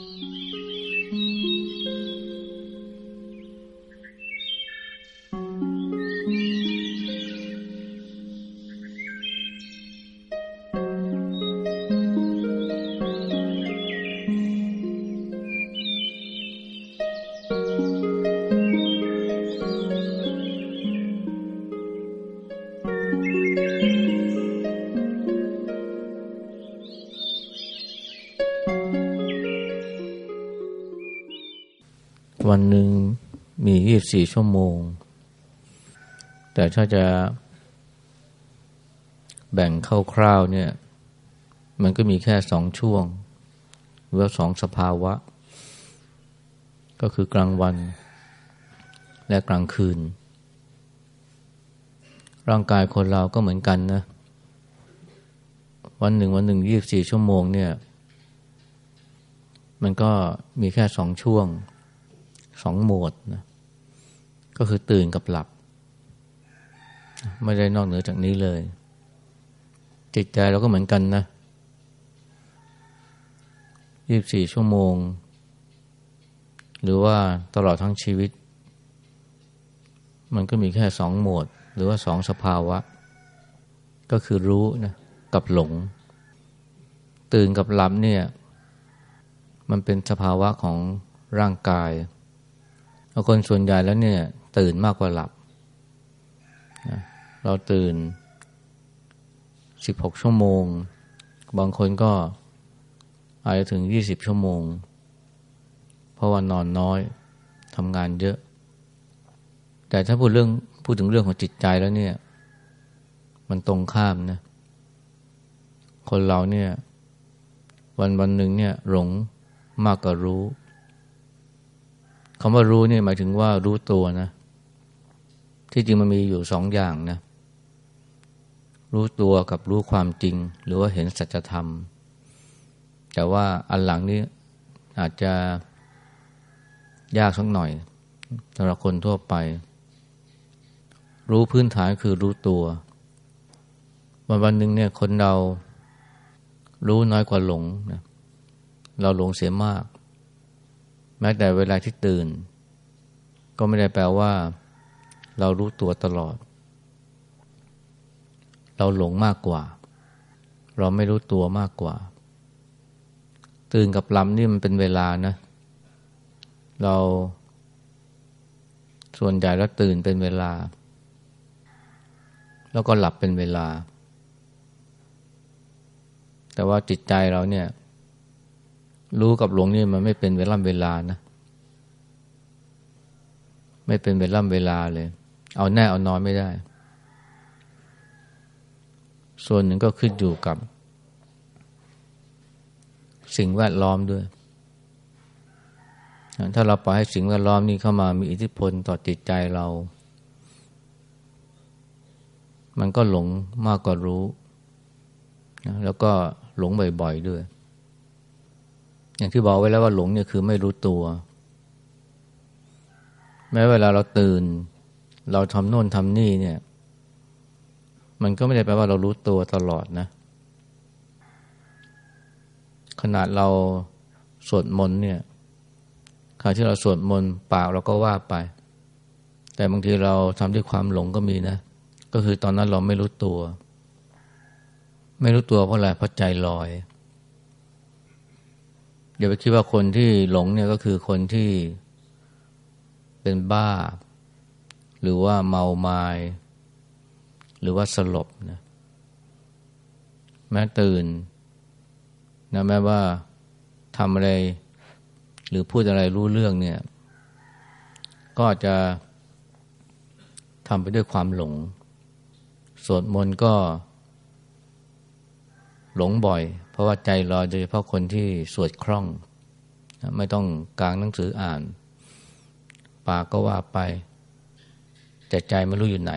Mm-hmm. วันหนึ่งมียี่บสี่ชั่วโมง แต่ถ้าจะแบ่งคร่าวๆเนี่ย มันก็มีแค่สองช่วงหรือสองสภาวะ ก็คือกลางวัน และกลางคืน ร่างกายคนเราก็เหมือนกันนะ วันหนึ่งวันหนึ่งยี่บสี่ชั่วโมงเนี่ย มันก็มีแค่สองช่วง สองโหมดนะก็คือตื่นกับหลับ ไม่ได้นอกเหนือจากนี้เลย จิตใจเราก็เหมือนกันนะยี่บสี่ชั่วโมง หรือว่าตลอดทั้งชีวิต มันก็มีแค่สองโหมด หรือว่าสองสภาวะ ก็คือรู้นะกับหลง ตื่นกับหลับเนี่ย มันเป็นสภาวะของร่างกาย คนส่วนใหญ่แล้วเนี่ย ตื่นมากกว่าหลับนะเราตื่นสิบหกชั่วโมง บางคนก็อาจจะถึงยี่สิบชั่วโมง เพราะว่านอนน้อยทำงานเยอะ แต่ถ้าพูดเรื่องพูดถึงเรื่องของจิตใจแล้วเนี่ย มันตรงข้ามนะ คนเราเนี่ย วันวันหนึ่งเนี่ย หลงมากกว่ารู้ คำว่ารู้เนี่ยหมายถึงว่ารู้ตัวนะ ที่จริงมันมีอยู่สองอย่างนะ รู้ตัวกับรู้ความจริง หรือว่าเห็นสัจธรรม แต่ว่าอันหลังนี้อาจจะยากสักหน่อยสำหรับคนทั่วไป รู้พื้นฐานคือรู้ตัว วันวันหนึ่งเนี่ยคนเรารู้น้อยกว่าหลงนะเราหลงเสียมาก แม้แต่เวลาที่ตื่น ก็ไม่ได้แปลว่า เรารู้ตัวตลอด เราหลงมากกว่า เราไม่รู้ตัวมากกว่า ตื่นกับลำนี่มันเป็นเวลานะ เราส่วนใหญ่แล้วตื่นเป็นเวลา แล้วก็หลับเป็นเวลา แต่ว่าจิตใจเราเนี่ย รู้กับหลงนี่มันไม่เป็นเวลาเวลานะ ไม่เป็นเวลาเวลาเลย เอาแน่เอานอนไม่ได้ ส่วนหนึ่งก็ขึ้นอยู่กับ สิ่งแวดล้อมด้วย ถ้าเราปล่อยให้สิ่งแวดล้อมนี้เข้ามามีอิทธิพลต่อจิตใจเรา มันก็หลงมากกว่ารู้ แล้วก็หลงบ่อย ๆ ด้วย อย่างที่บอกไว้แล้วว่าหลงเนี่ยคือไม่รู้ตัว แม้เวลาเราตื่น เราทำโน่นทำนี่เนี่ย มันก็ไม่ได้แปลว่าเรารู้ตัวตลอดนะ ขนาดเราสวดมนต์เนี่ยขณะที่เราสวดมนต์ปากเราก็ว่าไป แต่บางทีเราทำด้วยความหลงก็มีนะ ก็คือตอนนั้นเราไม่รู้ตัว ไม่รู้ตัวเพราะอะไรเพราะใจลอย อย่าไปคิดว่าคนที่หลงเนี่ยก็คือคนที่เป็นบ้า หรือว่าเมาไมา้หรือว่าสลบนะแม้ตื่นนะแม้ว่าทำอะไร หรือพูดอะไรรู้เรื่องเนี่ย ก็จะทำไปด้วยความหลง สวดมนต์ก็ หลงบ่อย เพราะว่าใจลอยโดยเฉพาะคนที่สวดคล่อง ไม่ต้องกลางหนังสืออ่าน ปากก็ว่าไป แต่ใจไม่รู้อยู่ไหน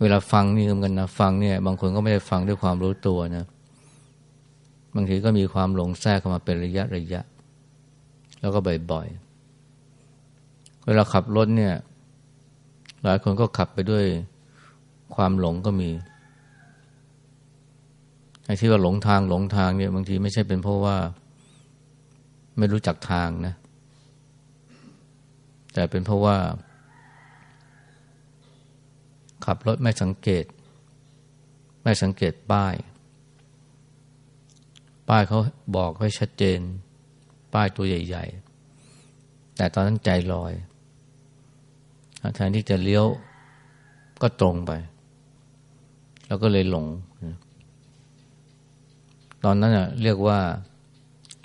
เวลาฟังนี่เหมือนกันนะฟังเนี่ย บางคนก็ไม่ได้ฟังด้วยความรู้ตัวนะบางทีก็มีความหลงแทรกเข้ามาเป็นระยะระยะ แล้วก็บ่อยๆเวลาขับรถเนี่ย หลายคนก็ขับไปด้วยความหลงก็มี ไอ้ที่ว่าหลงทางหลงทางเนี่ยบางทีไม่ใช่เป็นเพราะว่า ไม่รู้จักทางนะ แต่เป็นเพราะว่า ขับรถไม่สังเกต ไม่สังเกตป้าย ป้ายเขาบอกไว้ชัดเจน ป้ายตัวใหญ่ ๆ แต่ตอนนั้นใจลอยแทนที่จะเลี้ยวก็ตรงไป แล้วก็เลยหลง ตอนนั้นเรียกว่า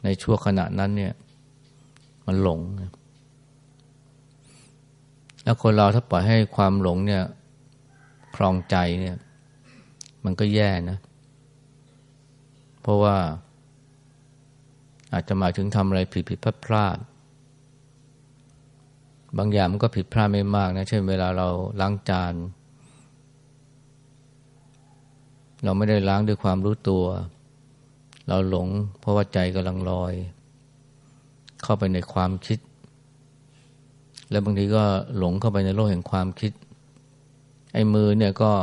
ในช่วงขณะนั้นเนี่ย มันหลงแล้วคนเราถ้าปล่อยให้ความหลงเนี่ยคลองใจเนี่ย มันก็แย่นะ เพราะว่า อาจจะหมายถึงทำอะไรผิดผิดพลาดพลาดบางอย่างมันก็ผิดพลาดไม่มากนะ เช่นเวลาเราล้างจาน เราไม่ได้ล้างด้วยความรู้ตัว เราหลงเพราะว่าใจกำลังลอย เข้าไปในความคิด แล้วบางทีก็หลงเข้าไปในโลกแห่งความคิด ไอ้มือเนี่ยก็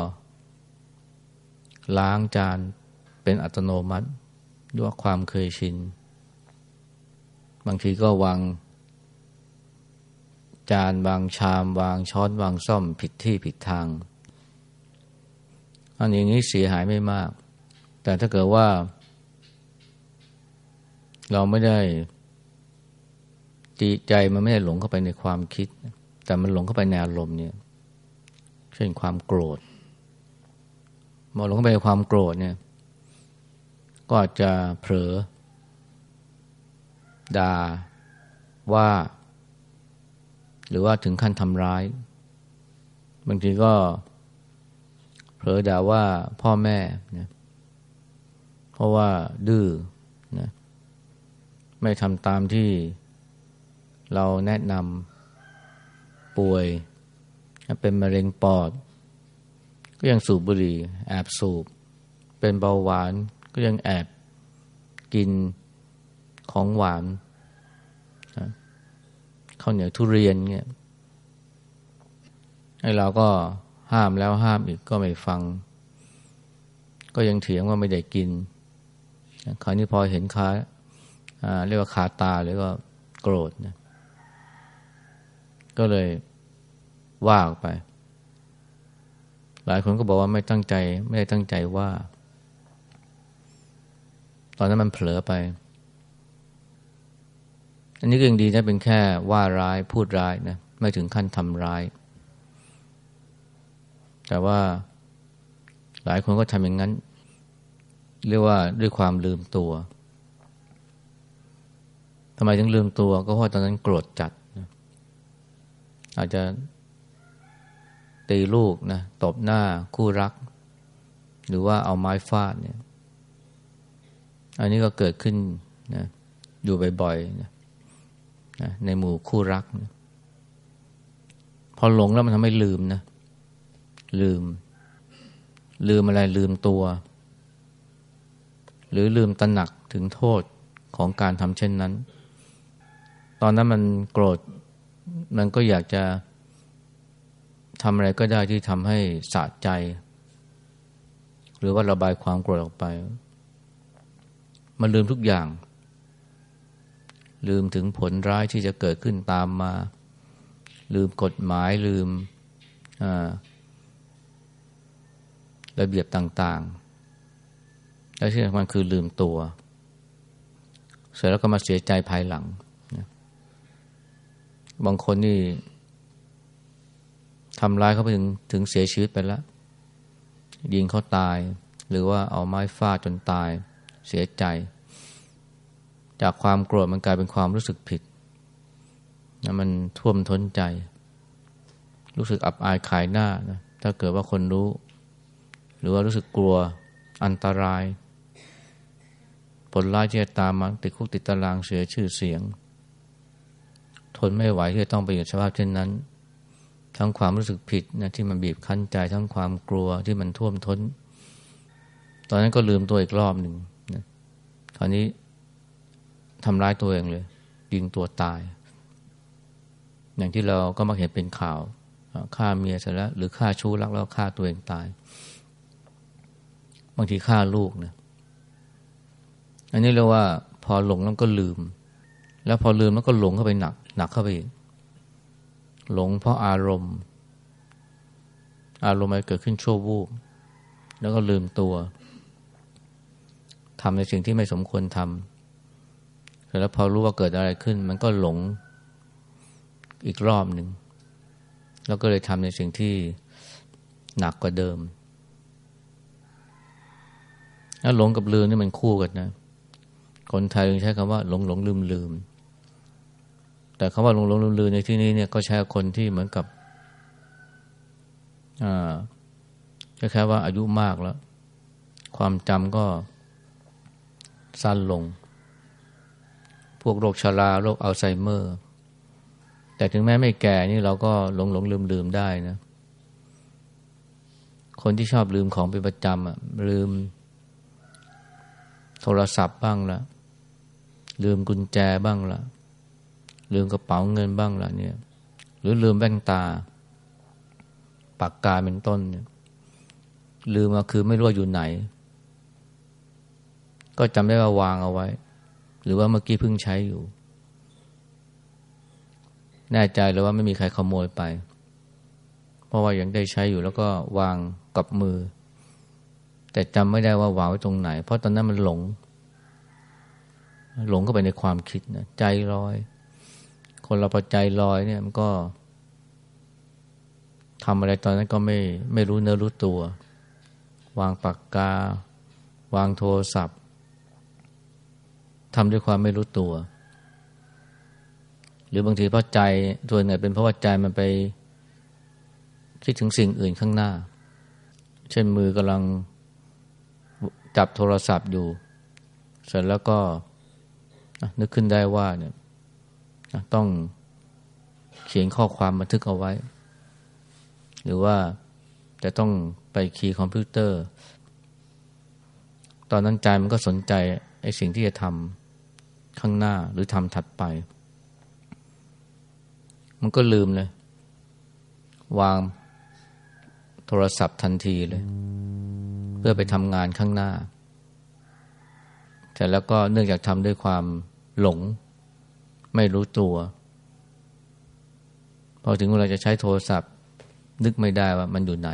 ล้างจานเป็นอัตโนมัติ ด้วยความเคยชิน บางทีก็วางจานวางชามวางช้อนวางซ่อมผิดที่ผิดทาง อันอย่างนี้เสียหายไม่มาก แต่ถ้าเกิดว่า เราไม่ได้จีใจมันไม่ได้หลงเข้าไปในความคิด แต่มันหลงเข้าไปในอารมณ์เนี่ยเช่นความโกรธมอหลงเข้าไปในความโกรธเนี่ย ก็อาจจะเผลอด่าว่า หรือว่าถึงขั้นทำร้ายบางทีก็เผลอด่าว่าพ่อแม่เนี่ยเพราะว่าดื้อนะ ไม่ทำตามที่เราแนะนำป่วย เป็นมะเร็งปอด ก็ยังสูบบุหรี่ แอบสูบ เป็นเบาหวานก็ยังแอบกินของหวานข้าวเหนียวทุเรียนเงี้ยไอ้เราก็ห้ามแล้วห้ามอีกก็ไม่ฟัง ก็ยังเถียงว่าไม่ได้กินคราวนี้พอเห็นค้า เรียกว่าขาตาหรือว่าโกรธนะก็เลยว่าออกไป หลายคนก็บอกว่าไม่ตั้งใจ ไม่ได้ตั้งใจว่า ตอนนั้นมันเผลอไป อันนี้ก็ยังดีนะเป็นแค่ว่าร้ายพูดร้ายนะไม่ถึงขั้นทำร้าย แต่ว่าหลายคนก็ทำอย่างนั้น เรียกว่าด้วยความลืมตัว ทำไมถึงลืมตัวก็เพราะตอนนั้นโกรธจัดนะอาจจะตีลูกนะตบหน้าคู่รัก หรือว่าเอาไม้ฟาดเนี่ย อันนี้ก็เกิดขึ้นนะอยู่บ่อยๆนะนะในหมู่คู่รักนะพอหลงแล้วมันทำให้ลืมนะ ลืม ลืมอะไรลืมตัว หรือลืมตระหนักถึงโทษของการทำเช่นนั้น ตอนนั้นมันโกรธมันก็อยากจะทำอะไรก็ได้ที่ทำให้สะใจ หรือว่าระบายความโกรธออกไป มันลืมทุกอย่าง ลืมถึงผลร้ายที่จะเกิดขึ้นตามมา ลืมกฎหมายลืมระเบียบต่างๆ และที่สำคัญคือลืมตัว เสร็จแล้วก็มาเสียใจภายหลัง บางคนนี่ทำร้ายเขาไปถึงถึงเสียชีวิตไปแล้ว ยิงเขาตาย หรือว่าเอาไม้ฟาดจนตาย เสียใจ จากความโกรธมันกลายเป็นความรู้สึกผิดนะมันท่วมท้นใจ รู้สึกอับอายขายหน้านะถ้าเกิดว่าคนรู้ หรือว่ารู้สึกกลัวอันตราย ผลร้ายที่จะตามมาติดคุกติดตารางเสียชื่อเสียง ทนไม่ไหวที่จะต้องไปอยู่สภาพเช่นนั้น ทั้งความรู้สึกผิดนะที่มันบีบคั้นใจทั้งความกลัวที่มันท่วมท้น ตอนนั้นก็ลืมตัวอีกรอบหนึ่งนะคราวนี้ทำร้ายตัวเองเลย ยิงตัวตาย อย่างที่เราก็มาเห็นเป็นข่าวฆ่าเมียเสร็จแล้วหรือฆ่าชู้รักแล้วฆ่าตัวเองตาย บางทีฆ่าลูกนะอันนี้เรียกว่าพอหลงแล้วก็ลืม แล้วพอลืมแล้วก็หลงเข้าไปหนักหนักเข้าไปอีกหลงเพราะอารมณ์ อารมณ์มันเกิดขึ้นชั่ววูบแล้วก็ลืมตัวทำในสิ่งที่ไม่สมควรทำแล้วพอรู้ว่าเกิดอะไรขึ้น มันก็หลงอีกรอบหนึ่งแล้วก็เลยทำในสิ่งที่หนักกว่าเดิมแล้วหลงกับลืมนี่มันคู่กันนะ คนไทยใช้คำว่าหลงหลงลืมลืม แต่คำว่าหลงหลงลืมลืมในที่นี้เนี่ยก็ใช้คนที่เหมือนกับอแค่ว่าอายุมากแล้ว ความจำก็สั้นลง พวกโรคชาราโรคอัลไซเมอร์ แต่ถึงแม้ไม่แก่นี่เราก็หลงหลงลืมลืมได้นะ คนที่ชอบลืมของเป็นประจำอะลืม โทรศัพท์บ้างละลืมกุญแจบ้างละ ลืมกระเป๋าเงินบ้างล่ะเนี่ย หรือลืมแว่นตา ปากกาเป็นต้นเนี่ยลืมมาคือไม่รู้ว่าอยู่ไหน ก็จำได้ว่าวางเอาไว้ หรือว่าเมื่อกี้เพิ่งใช้อยู่ แน่ใจเลยว่าไม่มีใครขโมยไป เพราะว่ายังได้ใช้อยู่แล้วก็วางกับมือ แต่จำไม่ได้ว่าวางไว้ตรงไหน เพราะตอนนั้นมันหลง หลงเข้าไปในความคิดนะใจลอย คนเราพอใจลอยเนี่ยมันก็ทำอะไรตอนนั้นก็ไม่ไม่รู้เนื้อรู้ตัว วางปากกา วางโทรศัพท์ทำด้วยความไม่รู้ตัว หรือบางทีเพราะใจตัวเนี่ยเป็นเพราะว่าใจมันไป คิดถึงสิ่งอื่นข้างหน้า เช่นมือกำลังจับโทรศัพท์อยู่ เสร็จแล้วก็นึกขึ้นได้ว่าเนี่ย ต้องเขียนข้อความบันทึกเอาไว้ หรือว่าจะต้องไปคีย์คอมพิวเตอร์ ตอนนั้นใจมันก็สนใจไอ้สิ่งที่จะทำข้างหน้าหรือทำถัดไป มันก็ลืมเลย วางโทรศัพท์ทันทีเลย เพื่อไปทำงานข้างหน้าแต่แล้วก็เนื่องจากทำด้วยความหลง ไม่รู้ตัว พอถึงเวลาจะใช้โทรศัพท์ นึกไม่ได้ว่ามันอยู่ไหน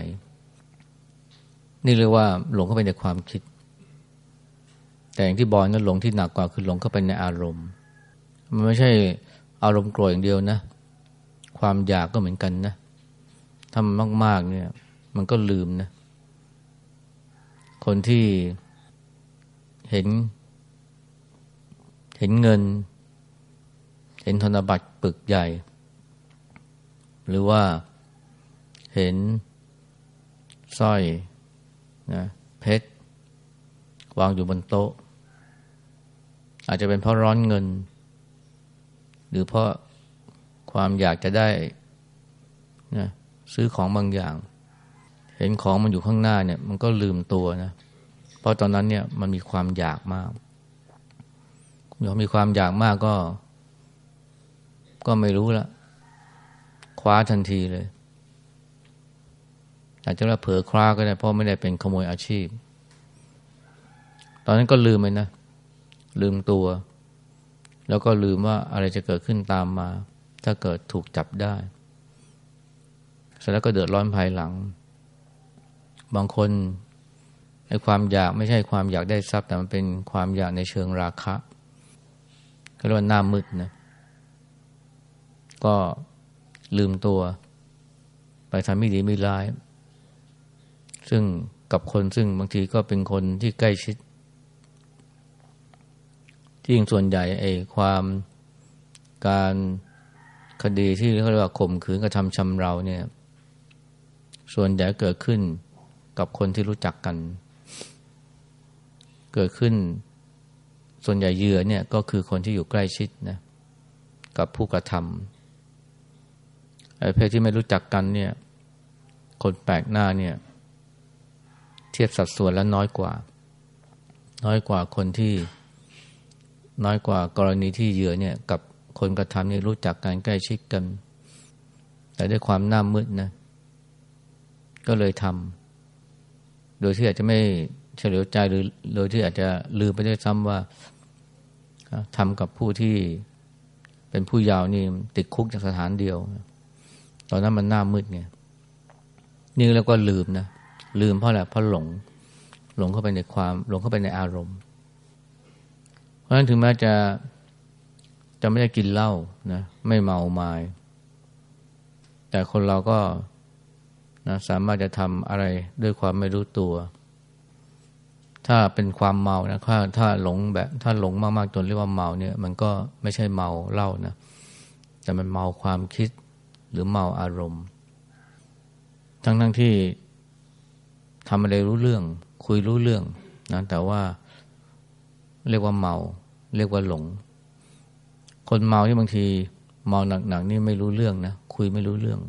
นี่เรียกว่าหลงเข้าไปในความคิด แต่อย่างที่บอยนั้นหลงที่หนักกว่าคือหลงเข้าไปในอารมณ์ มันไม่ใช่อารมณ์โกรธอย่างเดียวนะ ความอยากก็เหมือนกันนะทำมาก ๆ เนี่ย มันก็ลืมนะ คนที่เห็น เห็นเงิน เห็นธนบัตรปึกใหญ่ หรือว่าเห็นสร้อยนะเพชรวางอยู่บนโต๊ะ อาจจะเป็นเพราะร้อนเงิน หรือเพราะความอยากจะได้นะซื้อของบางอย่าง เห็นของมันอยู่ข้างหน้าเนี่ย มันก็ลืมตัวนะเพราะตอนนั้นเนี่ยมันมีความอยากมากพอมีความอยากมากก็ ก็ไม่รู้ละคว้าทันทีเลย อาจจะว่าเผลอคล้าก็ได้เพราะไม่ได้เป็นขโมยอาชีพ ตอนนั้นก็ลืมไปนะ ลืมตัว แล้วก็ลืมว่าอะไรจะเกิดขึ้นตามมา ถ้าเกิดถูกจับได้เสร็จแล้วก็เดือดร้อนภายหลัง บางคนไอ้ความอยากไม่ใช่ความอยากได้ทรัพย์แต่มันเป็นความอยากในเชิงราคะก็เรียกว่าหน้ามืดนะ ก็ลืมตัว ไปทำไม่ดีไม่ร้าย ซึ่งกับคนซึ่งบางทีก็เป็นคนที่ใกล้ชิด ที่ยิงส่วนใหญ่ไอ้ความการคดีที่เขาเรียกว่าข่มขืนกระทำชำเราเนี่ย ส่วนใหญ่เกิดขึ้นกับคนที่รู้จักกัน เกิดขึ้น ส่วนใหญ่เหยื่อเนี่ยก็คือคนที่อยู่ใกล้ชิดนะกับผู้กระทำ เพศที่ไม่รู้จักกันเนี่ย คนแปลกหน้าเนี่ย เทียบสัดส่วนแล้วน้อยกว่า น้อยกว่าคนที่น้อยกว่ากรณีที่เหยื่อเนี่ย กับคนกระทำนี่รู้จักการใกล้ชิดกัน แต่ด้วยความหน้ามืดนะ ก็เลยทำโดยที่อาจจะไม่เฉลียวใจหรือโดยที่อาจจะลืมไปด้วยซ้ำว่าทำกับผู้ที่เป็นผู้ยาวนี่ติดคุกจากสถานเดียว ตอนนั้นมันหน้ามืดไงนี่แล้วก็ลืมนะลืมเพราะอะไรเพราะหลง หลงเข้าไปในความ หลงเข้าไปในอารมณ์ เพราะฉะนั้นถึงแม้จะจะไม่ได้กินเหล้านะไม่เมาไมา้แต่คนเราก็นะสามารถจะทำอะไรด้วยความไม่รู้ตัว ถ้าเป็นความเมานะถ้าถ้าหลงแบบ ถ้าหลงมากๆจนเรียกว่าเมาเนี่ย มันก็ไม่ใช่เมาเหล้านะแต่มันเมาความคิด หรือเมาอารมณ์ ทั้งทั้งที่ทำอะไรรู้เรื่อง คุยรู้เรื่องนะแต่ว่าเรียกว่าเมา เรียกว่าหลง คนเมาที่บางทีเมาหนักๆนี่ไม่รู้เรื่องนะคุยไม่รู้เรื่อง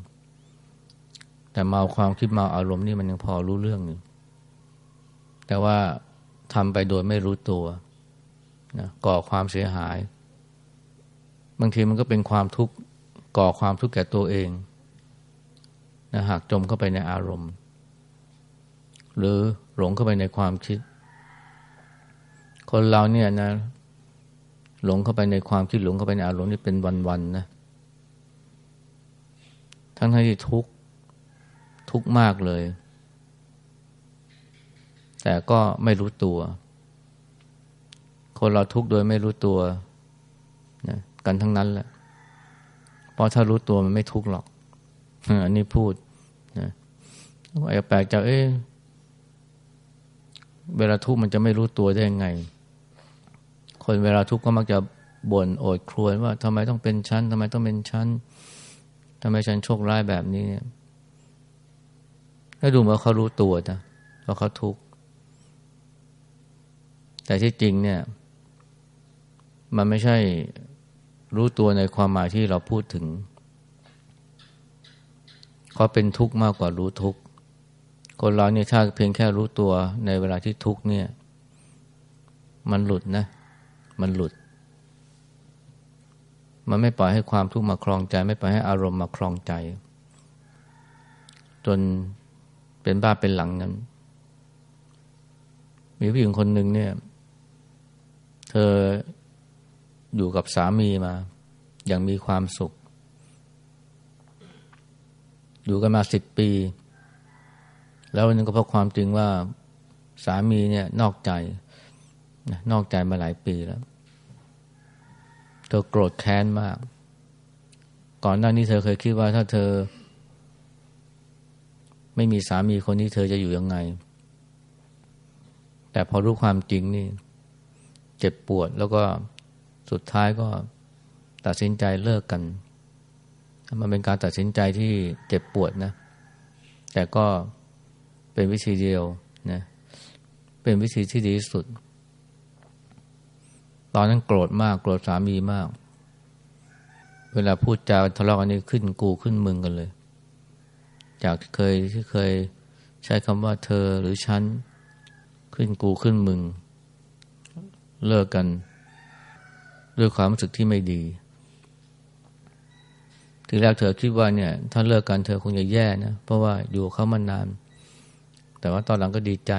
แต่เมาความคิดเมาอารมณ์นี่มันยังพอรู้เรื่องอยู่แต่ว่าทำไปโดยไม่รู้ตัวนะก่อความเสียหาย บางทีมันก็เป็นความทุกข์ ก่อความทุกข์แก่ตัวเองนะหากจมเข้าไปในอารมณ์ หรือหลงเข้าไปในความคิด คนเราเนี่ยนะ หลงเข้าไปในความคิดหลงเข้าไปในอารมณ์นี่เป็นวันๆนะทั้งที่ทุกทุกมากเลย แต่ก็ไม่รู้ตัว คนเราทุกโดยไม่รู้ตัวนะกันทั้งนั้นแหละ เพราะถ้ารู้ตัวมันไม่ทุกข์หรอกอันนี้พูดนะไอ้แปลกใจเอ๊ะเวลาทุกข์มันจะไม่รู้ตัวได้ยังไง คนเวลาทุกข์ก็มักจะบ่นโอดครวญว่าทำไมต้องเป็นชั้นทำไมต้องเป็นชั้นทำไมฉันโชคร้ายแบบนี้เนี่ยให้ดูว่าเขารู้ตัวนะว่าเขาทุกข์แต่ที่จริงเนี่ย มันไม่ใช่ รู้ตัวในความหมายที่เราพูดถึงเขาเป็นทุกข์มากกว่ารู้ทุกข์คนเราเนี่ยถ้าเพียงแค่รู้ตัวในเวลาที่ทุกข์เนี่ย มันหลุดนะ มันหลุด มันไม่ปล่อยให้ความทุกข์มาคลองใจ ไม่ปล่อยให้อารมณ์มาคลองใจ จนเป็นบ้าเป็นหลังนั้น มีผู้หญิงคนหนึ่งเนี่ย เธอ อยู่กับสามีมา อย่างมีความสุข อยู่กันมาสิบปี แล้ววันนึงก็พบความจริงว่าสามีเนี่ยนอกใจ นอกใจมาหลายปีแล้ว เธอโกรธแค้นมาก ก่อนหน้านี้เธอเคยคิดว่าถ้าเธอ ไม่มีสามีคนนี้เธอจะอยู่ยังไง แต่พอรู้ความจริงนี่ เจ็บปวดแล้วก็ สุดท้ายก็ตัดสินใจเลิกกัน มันเป็นการตัดสินใจที่เจ็บปวดนะ แต่ก็เป็นวิธีเดียวนะเป็นวิธีที่ดีที่สุด ตอนนั้นโกรธมากโกรธสามีมาก เวลาพูดจาทะเลาะกันนี่ขึ้นกูขึ้นมึงกันเลย จากเคยที่เคยใช้คำว่าเธอหรือฉัน ขึ้นกูขึ้นมึง เลิกกัน ด้วยความรู้สึกที่ไม่ดี ทีแรกเธอคิดว่าเนี่ย ถ้าเลิกกันเธอคงจะแย่นะ เพราะว่าอยู่เขามานาน แต่ว่าตอนหลังก็ดีใจ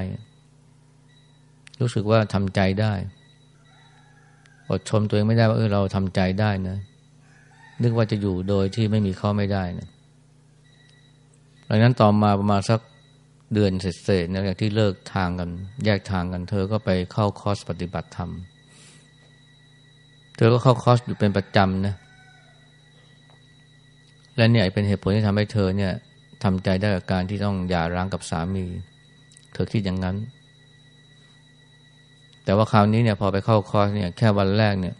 รู้สึกว่าทำใจได้ อดชมตัวเองไม่ได้ว่าเออเราทำใจได้นะนึกว่าจะอยู่โดยที่ไม่มีเขาไม่ได้นะหลังนั้นต่อมาประมาณสักเดือนเศษๆนะจากที่เลิกทางกัน แยกทางกัน เธอก็ไปเข้าคอร์สปฏิบัติธรรม เธอก็เข้าคอร์สอยู่เป็นประจำนะและเนี่ยเป็นเหตุผลที่ทำให้เธอเนี่ยทำใจได้กับการที่ต้องหย่าร้างกับสามี เธอคิดอย่างนั้น แต่ว่าคราวนี้เนี่ยพอไปเข้าคอร์สเนี่ยแค่วันแรกเนี่ย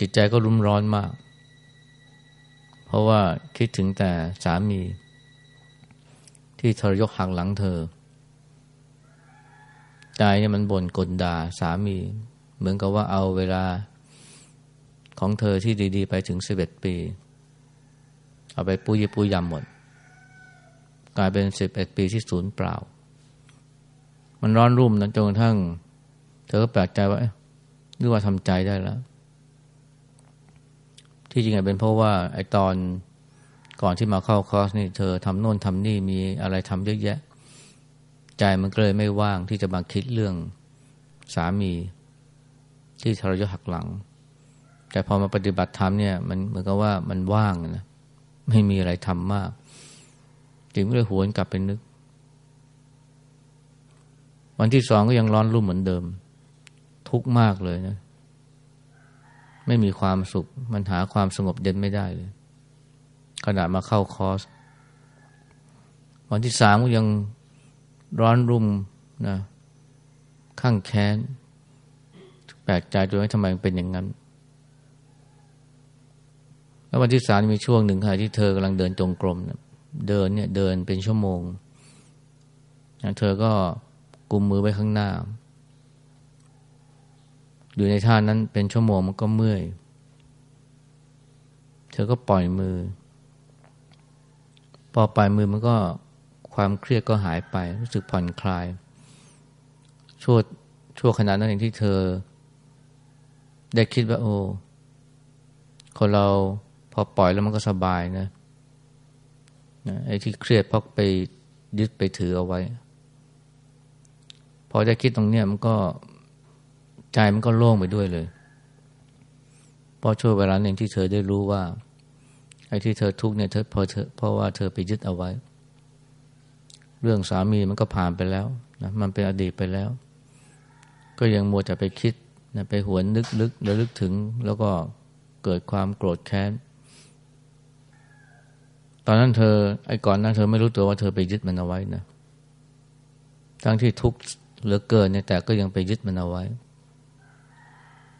จิตใจก็รุ่มร้อนมาก เพราะว่าคิดถึงแต่สามี ที่ทรยศหักหลังเธอ ใจเนี่ยมันบ่นกลด่าสามี เหมือนกับว่าเอาเวลาของเธอที่ดี ๆ ไปถึงสิบเอ็ดปี เอาไปปุยปุยยำหมด กลายเป็นสิบเอ็ดปีที่ศูนย์เปล่า มันร้อนรุ่มนะจนกระทั่ง เธอก็แปลกใจว่าหรือว่าทำใจได้แล้ว ที่จริงเป็นเพราะว่าไอ้ตอนก่อนที่มาเข้าคอร์สนี่เธอทำโน่นทำนี่มีอะไรทำเยอะแยะ ใจมันก็เลยไม่ว่างที่จะมาคิดเรื่องสามี ที่ทรยศหักหลัง แต่พอมาปฏิบัติธรรมเนี่ย มันเหมือนกับว่ามันว่างนะไม่มีอะไรทำมาก จึงก็เลยหวนกลับไปนึก วันที่สองก็ยังร้อนรุ่มเหมือนเดิม ทุกข์มากเลยนะ ไม่มีความสุข มันหาความสงบเย็นไม่ได้เลยขณะมาเข้าคอร์สวันที่สามก็ยังร้อนรุ่มนะข้างแค้น แปลกใจตัวว่าทำไมเป็นอย่างนั้น แล้ววันที่สามมีช่วงหนึ่งค่ะที่เธอกำลังเดินจงกรมนะเดินเนี่ยเดินเป็นชั่วโมง เธอก็กุมมือไว้ข้างหน้า อยู่ในท่านั้นเป็นชั่วโมงมันก็เมื่อย เธอก็ปล่อยมือ พอปล่อยมือมันก็ความเครียดก็หายไป รู้สึกผ่อนคลาย ช่วชั่วขณะนั้นเองที่เธอ ได้คิดว่า โอ้คนเราพอปล่อยแล้วมันก็สบายนะนะไอ้ที่เครียดเพราะไปยึดไปถือเอาไว้ พอได้คิดตรงเนี้ยมันก็ใจมันก็โล่งไปด้วยเลยพราะช่วงเวลาหนึ่งที่เธอได้รู้ว่า ไอ้ที่เธอทุกเนี่ยเธอพอเธอเพราะว่าเธอไปยึดเอาไว้ เรื่องสามีมันก็ผ่านไปแล้วนะมันเป็นอดีตไปแล้ว ก็ยังมัวจะไปคิด นะไปหวนนึกลึกระลึกถึง แล้วก็เกิดความโกรธแค้น ตอนนั้นเธอ ไอ้ก่อนนั้นเธอไม่รู้ตัวว่าเธอไปยึดมันเอาไว้นะ ทั้งที่ทุกข์เหลือเกินเนี่ยแต่ก็ยังไปยึดมันเอาไว้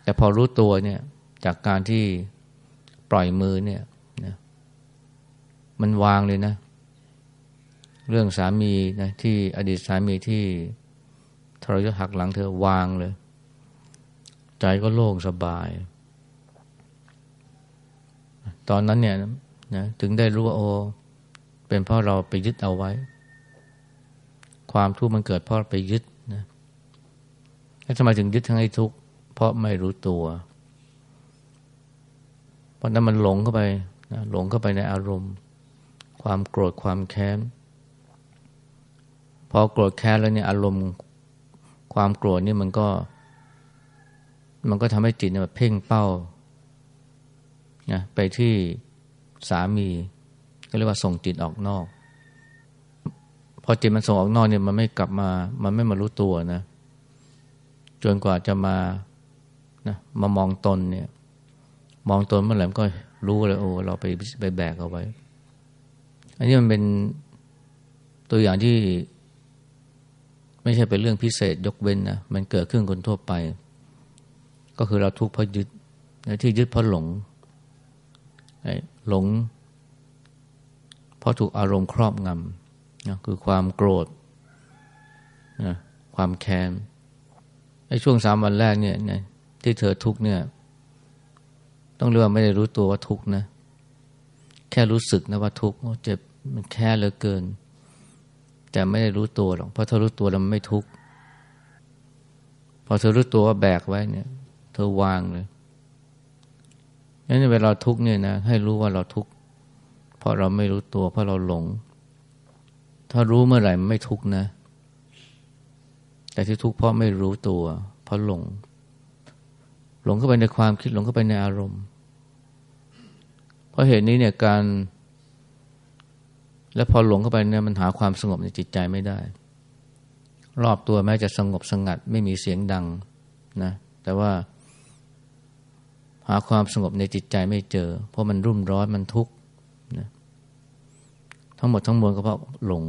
แต่พอรู้ตัวเนี่ย จากการที่ปล่อยมือเนี่ยนะมันวางเลยนะ เรื่องสามีนะที่อดีตสามีที่ทรยศหักหลังเธอวางเลย ใจก็โล่งสบาย ตอนนั้นเนี่ยนะถึงได้รู้ว่าโอ เป็นเพราะเราไปยึดเอาไว้ ความทุกข์มันเกิดเพราะไปยึดนะแล้วทำไมถึงยึดทั้งไอ้ทุกข์เพราะไม่รู้ตัว เพราะนั้นมันหลงเข้าไปนะหลงเข้าไปในอารมณ์ ความโกรธความแค้นพอโกรธแค้นแล้วเนี่ยอารมณ์ ความโกรธนี่มันก็ มันก็ทำให้จิตเนี่ยเพ่งเป้านะไปที่สามี ก็เรียกว่าส่งจิตออกนอก พอจิตมันส่งออกนอกเนี่ยมันไม่กลับมา มันไม่มารู้ตัวนะ จนกว่าจะมานะมามองตนเนี่ย มองตนเมื่อไหร่ก็รู้เลยโอ้เราไปไปแบกเอาไว้ อันนี้มันเป็นตัวอย่างที่ ไม่ใช่เป็นเรื่องพิเศษยกเว้นนะมันเกิดขึ้นคนทั่วไป ก็คือเราทุกข์เพราะยึดที่ยึดเพราะหลงหลง เพราะถูกอารมณ์ครอบงำนะคือความโกรธนะความแค้นไอ้ช่วงสามวันแรกเนี่ยนะที่เธอทุกเนี่ย ต้องเรียกว่าไม่ได้รู้ตัวว่าทุกนะ แค่รู้สึกนะว่าทุกเจ็บมันแค่เหลือเกิน แต่ไม่ได้รู้ตัวหรอกเพราะเธอรู้ตัวแล้วมันไม่ทุกพอเธอรู้ตัวว่าแบกไว้เนี่ย เธอวางเลยงั้นเวลาทุกเนี่ยนะให้รู้ว่าเราทุกเพราะเราไม่รู้ตัวเพราะเราหลง ถ้ารู้เมื่อไหร่ไม่ทุกนะ แต่ที่ทุกเพราะไม่รู้ตัว เพราะหลง หลงเข้าไปในความคิดหลงเข้าไปในอารมณ์ เพราะเหตุนี้เนี่ยการ และพอหลงเข้าไปเนี่ยมันหาความสงบในจิตใจไม่ได้ รอบตัวแม้จะสงบสงัด ไม่มีเสียงดังนะ แต่ว่า หาความสงบในจิตใจไม่เจอ เพราะมันรุ่มร้อนมันทุกข์นะทั้งหมดทั้งมวลก็เพราะหลง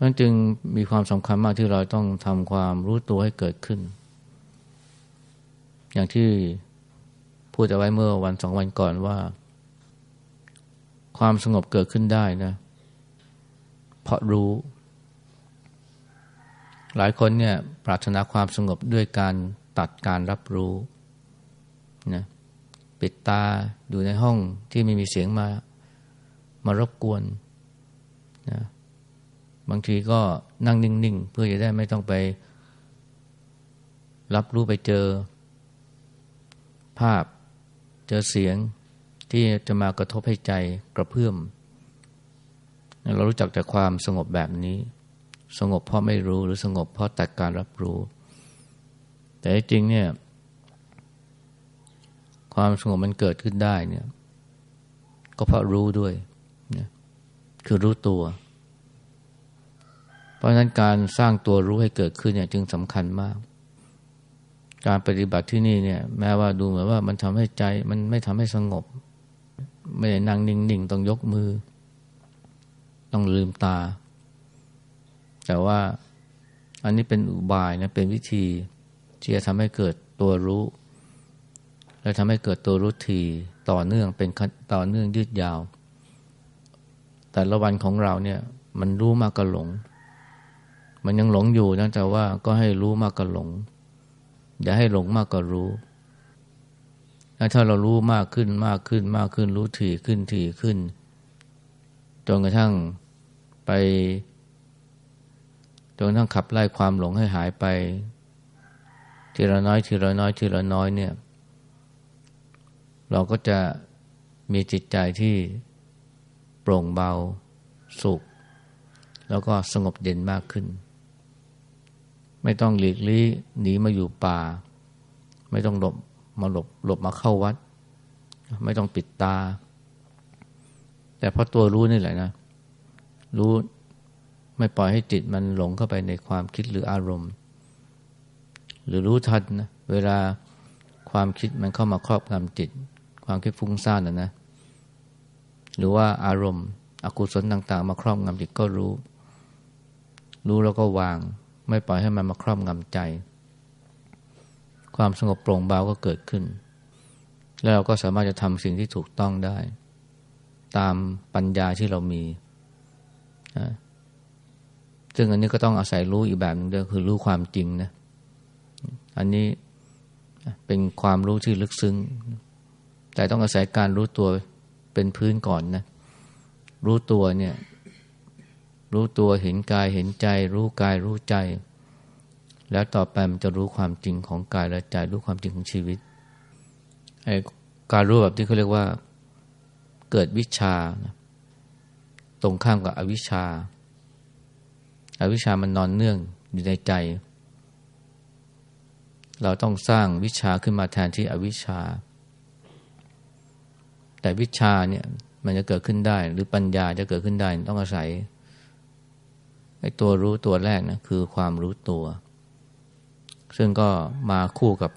นั่นจึงมีความสำคัญมากที่เราต้องทำความรู้ตัวให้เกิดขึ้น อย่างที่พูดเอาไว้เมื่อวันสองวันก่อนว่า ความสงบเกิดขึ้นได้นะเพราะรู้ หลายคนเนี่ยปรารถนาความสงบด้วยการตัดการรับรู้ นะปิดตาอยู่ในห้องที่ไม่มีเสียงมามารบกวนนะบางทีก็นั่งนิ่ง ๆ เพื่อจะได้ไม่ต้องไป รับรู้ไปเจอ ภาพเจอเสียงที่จะมากระทบให้ใจกระเพื่อม เรารู้จักแต่ความสงบแบบนี้ สงบเพราะไม่รู้หรือสงบเพราะตัดการรับรู้ แต่จริงเนี่ย ความสงบมันเกิดขึ้นได้เนี่ย ก็เพราะรู้ด้วยเนี่ยคือรู้ตัว เพราะฉะนั้นการสร้างตัวรู้ให้เกิดขึ้นเนี่ย จึงสำคัญมาก การปฏิบัติที่นี่เนี่ย แม้ว่าดูเหมือนว่ามันทำให้ใจ มันไม่ทำให้สงบ ไม่ได้นั่งนิ่งๆต้องยกมือ ต้องลืมตา แต่ว่าอันนี้เป็นอุบายนะเป็นวิธีที่จะทำให้เกิดตัวรู้ และทำให้เกิดตัวรู้ทีต่อเนื่องเป็นต่อเนื่องยืดยาว แต่ละวันของเราเนี่ยมันรู้มากกว่าหลง มันยังหลงอยู่นะแต่ว่าก็ให้รู้มากกว่าหลง อย่าให้หลงมากกว่ารู้ถ้าเรารู้มากขึ้นมากขึ้นมากขึ้นรู้ถี่ขึ้นถี่ขึ้นจนกระทั่งไปจนกระทั้งขับไล่ความหลงให้หายไป ทีละน้อยทีละน้อยทีละน้อยเนี่ย เราก็จะมีจิตใจที่โปร่งเบา สุข แล้วก็สงบเย็นมากขึ้น ไม่ต้องหลีกลี่หนีมาอยู่ป่า ไม่ต้องหลบมาหลบหลบมาเข้าวัด ไม่ต้องปิดตา แต่พอตัวรู้นี่แหละนะ รู้ไม่ปล่อยให้จิตมันหลงเข้าไปในความคิดหรืออารมณ์ หรือรู้ทันนะเวลาความคิดมันเข้ามาครอบงำจิต ความคิดฟุ้งซ่านนะนะ หรือว่าอารมณ์ อกุศลต่างๆ มาครอบงำจิตก็รู้ รู้แล้วก็วาง ไม่ปล่อยให้มันมาครอบงำใจ ความสงบโปร่งเบาก็เกิดขึ้น แล้วเราก็สามารถจะทำสิ่งที่ถูกต้องได้ ตามปัญญาที่เรามีซึ่งอันนี้ก็ต้องอาศัยรู้อีกแบบหนึ่งด้วยคือรู้ความจริงนะ อันนี้เป็นความรู้ที่ลึกซึ้ง แต่ต้องอาศัยการรู้ตัวเป็นพื้นก่อนนะ รู้ตัวเนี่ย รู้ตัวเห็นกายเห็นใจ รู้กายรู้ใจ แล้วต่อไปมันจะรู้ความจริงของกายและใจ รู้ความจริงของชีวิตไอ้การรู้แบบที่เขาเรียกว่า เกิดวิชา ตรงข้ามกับอวิชชาอวิชามันนอนเนื่องอยู่ในใจ เราต้องสร้างวิชาขึ้นมาแทนที่อวิชา แต่วิชาเนี่ยมันจะเกิดขึ้นได้ หรือปัญญาจะเกิดขึ้นได้ ต้องอาศัยไอ้ตัวรู้ตัวแรกนะคือความรู้ตัว ซึ่งก็มาคู่กับ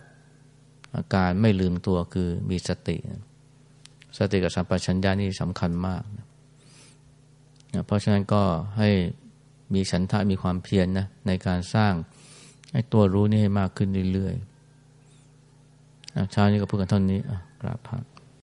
อาการไม่ลืมตัวคือมีสติ สติกับสัมปชัญญะนี่สำคัญมากนะเพราะฉะนั้นก็ให้มีฉันทะมีความเพียรนนะในการสร้างให้ตัวรู้นี่ให้มากขึ้นเรื่อยๆเช้านี้ก็พูดกันเท่านี้กราบพระ